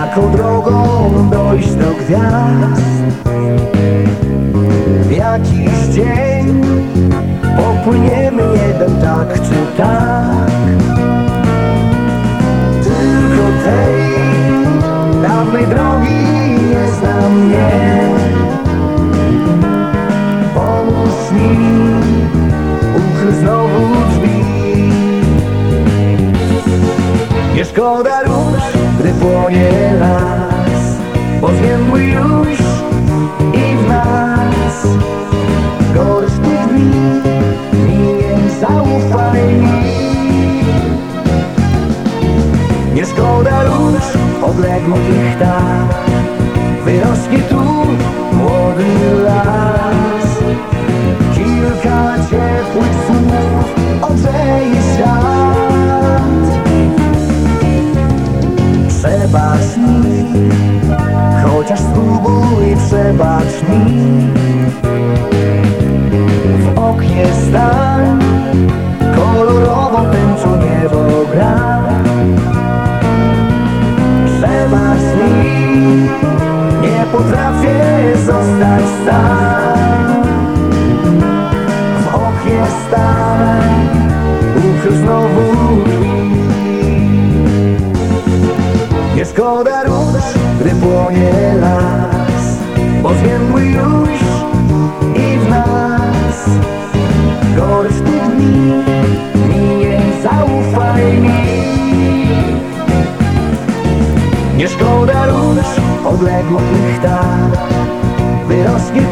jaką drogą dojść do gwiazd. W jakiś dzień popłyniemy jeden tak czy tak. Tylko tej dawnej drogi nie znam, nie. Pomóż mi. Szkoda róż, gdy płonie las Bo zwiędły już i w nas. Gorsz dni, minie zaufaj mi Nie szkoda róż, odległych tak mi, chociaż spróbuj przebacz mi. W oknie stań, kolorową tęczą niebo gra. Przebacz mi, nie potrafię zostać sam. W oknie stań, ukrył znowu szkoda róż, gdy płonie las Bo zwiędły już i w nas. Gorsz tu dni, minie zaufaj mi. Nie szkoda róż odległych tak Wyrośnie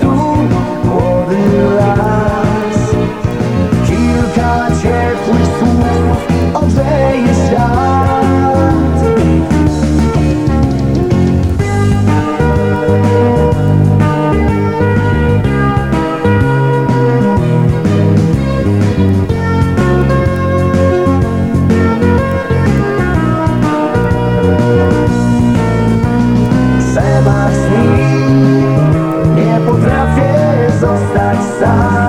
Side.